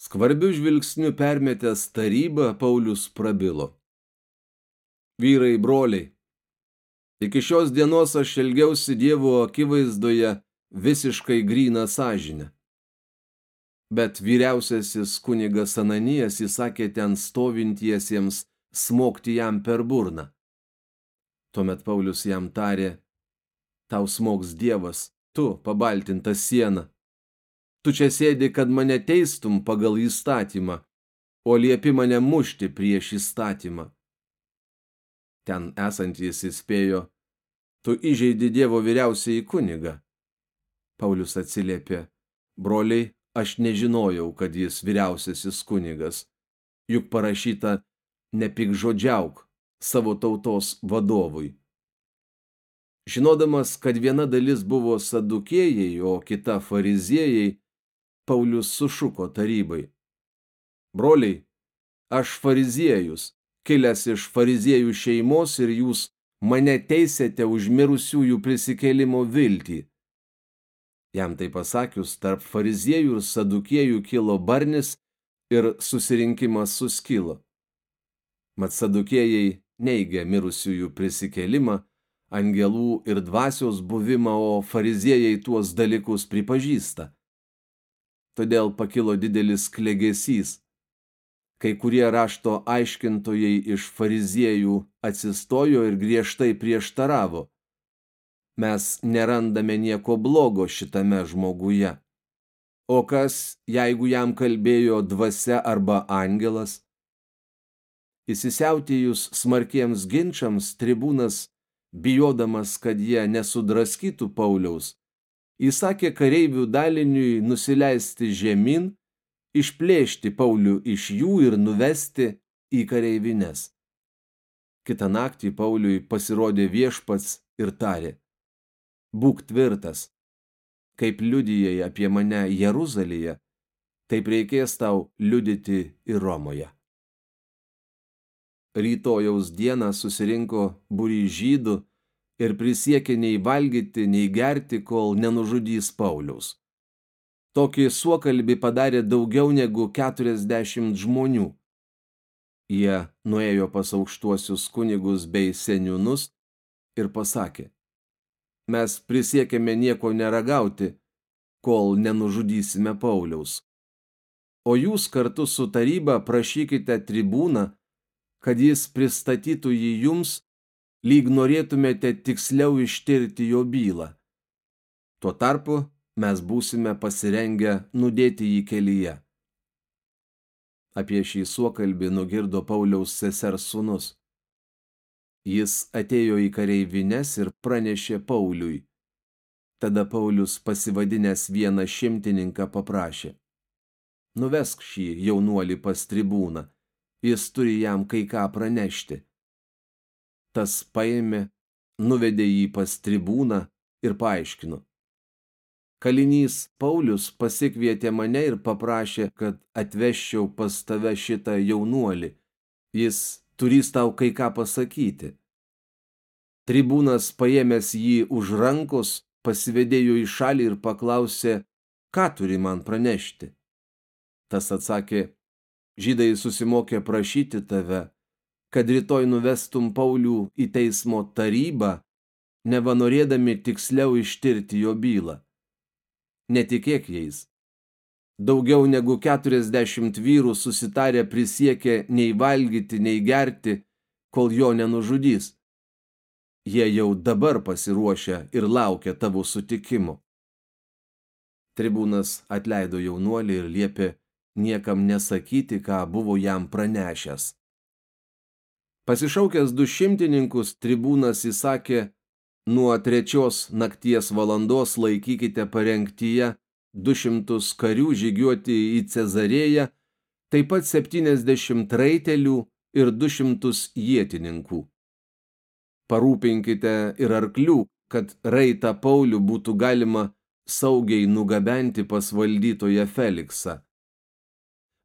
Skvarbių žvilgsnių permetęs tarybą, Paulius prabilo. Vyrai, broliai, iki šios dienos aš elgiausi Dievo akivaizdoje visiškai gryną sąžinę. Bet vyriausiasis kunigas Ananijas įsakė ten stovintiesiems smokti jam per burną. Tuomet Paulius jam tarė, tau smoks Dievas, tu pabaltinta siena. Tu čia sėdi, kad mane teistum pagal įstatymą, o liepi mane mušti prieš įstatymą. Ten esantys įspėjo, tu įžeidi Dievo vyriausiai kunigą. Paulius atsiliepė, broliai, aš nežinojau, kad jis vyriausiasis kunigas. Juk parašyta, nepikžodžiauk savo tautos vadovui. Žinodamas, kad viena dalis buvo sadukėjai, o kita fariziejai, Paulius sušuko tarybai. Broliai, aš fariziejus, kilęs iš fariziejų šeimos ir jūs mane teisėte už mirusiųjų prisikėlimo viltį. Jam tai pasakius, tarp fariziejų ir sadukėjų kilo barnis ir susirinkimas suskilo. Mat sadukėjai neigia mirusiųjų prisikėlimą, angelų ir dvasios buvimą, o fariziejai tuos dalykus pripažįsta. Todėl pakilo didelis klegesys. Kai kurie rašto aiškintojai iš fariziejų atsistojo ir griežtai prieštaravo. Mes nerandame nieko blogo šitame žmoguje. O kas, jeigu jam kalbėjo dvasia arba angelas? Įsisiautėjus smarkiems ginčiams, tribūnas bijodamas, kad jie nesudraskytų Pauliaus, įsakė kareivių daliniui nusileisti žemyn, išplėšti Paulių iš jų ir nuvesti į kareivines. Kita naktį Pauliui pasirodė viešpats ir tarė, būk tvirtas, kaip liudijai apie mane Jeruzalėje, taip reikės tau liudyti ir Romoje. Rytojaus dieną susirinko būry žydų ir prisiekė nei valgyti, nei gerti, kol nenužudys Pauliaus. Tokį suokalbį padarė daugiau negu 40 žmonių. Jie nuėjo pas aukštuosius kunigus bei seniūnus ir pasakė, mes prisiekėme nieko neragauti, kol nenužudysime Pauliaus. O jūs kartu su taryba prašykite tribūną, kad jis pristatytų jį jums, lyg norėtumėte tiksliau ištirti jo bylą. Tuo tarpu mes būsime pasirengę nudėti jį kelyje. Apie šį suokalbį nugirdo Pauliaus sesers sūnus. Jis atėjo į kareivines ir pranešė Pauliui. Tada Paulius pasivadinęs vieną šimtininką paprašė. Nuvesk šį jaunuolį pas tribūną jis turi jam kai ką pranešti. Tas paėmė, nuvedė jį pas tribūną ir paaiškino. Kalinys Paulius pasikvietė mane ir paprašė, kad atveščiau pas tave šitą jaunuolį. Jis turys tau kai ką pasakyti. Tribūnas paėmęs jį už rankos, pasivedėjo į šalį ir paklausė, ką turi man pranešti. Tas atsakė, Žydai susimokė prašyti tave, kad rytoj nuvestum Paulių į teismo tarybą, neva norėdami tiksliau ištirti jo bylą. Netikėk jais. Daugiau negu 40 vyrų susitarę prisiekė nei valgyti, nei gerti, kol jo nenužudys. Jie jau dabar pasiruošia ir laukia tavo sutikimo. Tribūnas atleido jaunuolį ir liepė niekam nesakyti, ką buvo jam pranešęs. Pasišaukęs du šimtininkus, tribūnas įsakė, nuo trečios nakties valandos laikykite parengtyje du šimtus karių žygiuoti į Cezarėją, taip pat septyniasdešimt raitelių ir du šimtus ietininkų. Parūpinkite ir arklių, kad raitą Paulių būtų galima saugiai nugabenti pas valdytoją Feliksą.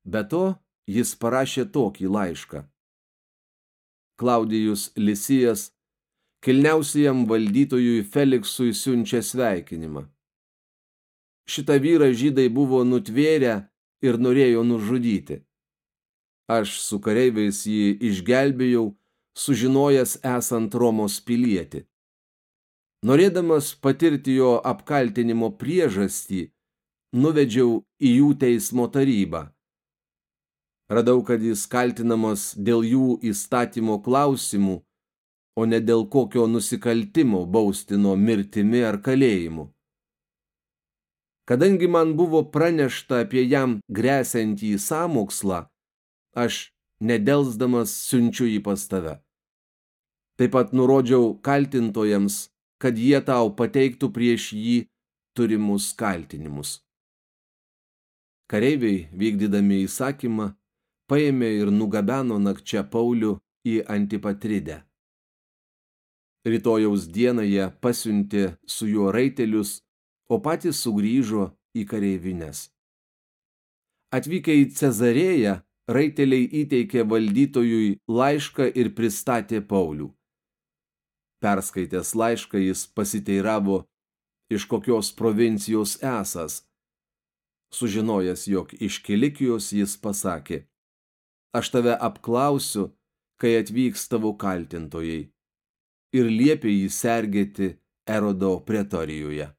Be to, jis parašė tokį laišką. Klaudijus Lisijas kilniausiam valdytojui Feliksui siunčia sveikinimą. Šitą vyrą žydai buvo nutvėrę ir norėjo nužudyti. Aš su kareiviais jį išgelbėjau, sužinojęs esant Romos pilietį. Norėdamas patirti jo apkaltinimo priežastį, nuvedžiau į jų teismo tarybą. Radau, kad jis kaltinamas dėl jų įstatymo klausimų, o ne dėl kokio nusikaltimo baustino mirtimi ar kalėjimu. Kadangi man buvo pranešta apie jam grėsiantį sąmokslą, aš nedelsdamas siunčiu jį pas tave. Taip pat nurodžiau kaltintojams, kad jie tau pateiktų prieš jį turimus kaltinimus. Kareiviai, vykdydami įsakymą, paėmė ir nugabeno nakčia Paulių į Antipatridę. Rytojaus dieną jie pasiuntė su juo raitelius o patys sugrįžo į kareivines. Atvykę į Cezarėją, raiteliai įteikė valdytojui laišką ir pristatė Paulių. Perskaitęs laišką jis pasiteiravo, iš kokios provincijos esas. Sužinojęs, jog iš Kilikijos jis pasakė, aš tave apklausiu, kai atvyks tavo kaltintojai. Ir liepė jį sergėti Erodo pretorijoje.